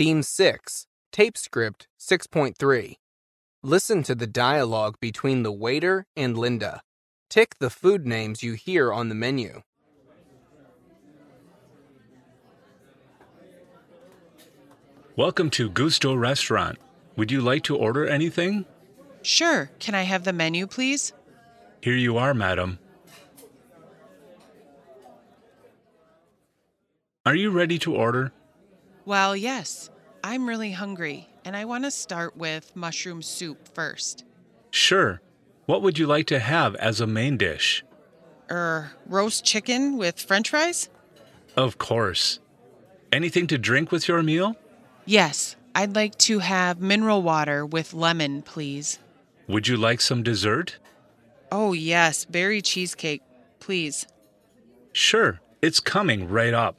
Theme 6, Tape Script 6.3. Listen to the dialogue between the waiter and Linda. Tick the food names you hear on the menu. Welcome to Gusto Restaurant. Would you like to order anything? Sure. Can I have the menu, please? Here you are, madam. Are you ready to order? Well, yes. I'm really hungry, and I want to start with mushroom soup first. Sure. What would you like to have as a main dish? Er, roast chicken with french fries? Of course. Anything to drink with your meal? Yes. I'd like to have mineral water with lemon, please. Would you like some dessert? Oh, yes. Berry cheesecake, please. Sure. It's coming right up.